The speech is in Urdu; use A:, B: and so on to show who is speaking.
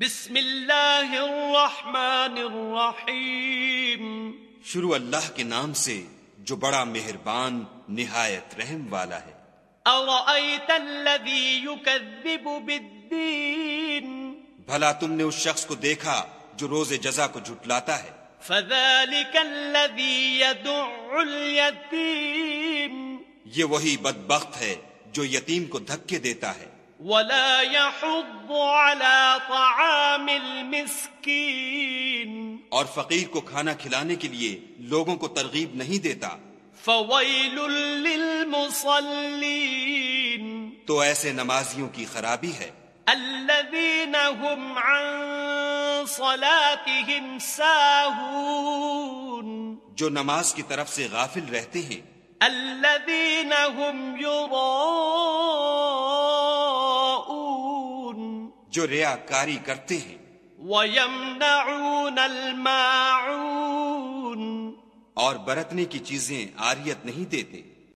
A: بسم اللہ الرحمن الرحیم۔
B: شروع اللہ کے نام سے جو بڑا مہربان نہایت رحم والا ہے۔
A: ارأیت الذی یکذب بالدین۔
B: بھلا تم نے اس شخص کو دیکھا جو روز جزا کو جھٹلاتا ہے۔
A: فذلك الذي يدع اليتيم
B: یہ وہی بدبخت ہے جو یتیم کو دھکے دیتا ہے۔
A: ولا يحض على طعام۔ المسكين
B: اور فقیر کو کھانا کھلانے کے لیے لوگوں کو ترغیب نہیں دیتا۔
A: فويل للمصلين
B: تو ایسے نمازیوں کی خرابی ہے۔
A: الذين هم عن صلاتهم ساهون
B: جو نماز کی طرف سے غافل رہتے ہیں۔
A: الذين هم يراءون
B: جو ریا کاری کرتے ہیں۔
A: ويمنعون الماعون
B: اور برتنے کی چیزیں آریت نہیں دیتے۔